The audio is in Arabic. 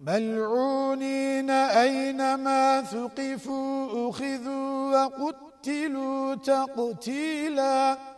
ملعونين أينما ثقفوا أخذوا وقتلوا تقتيلاً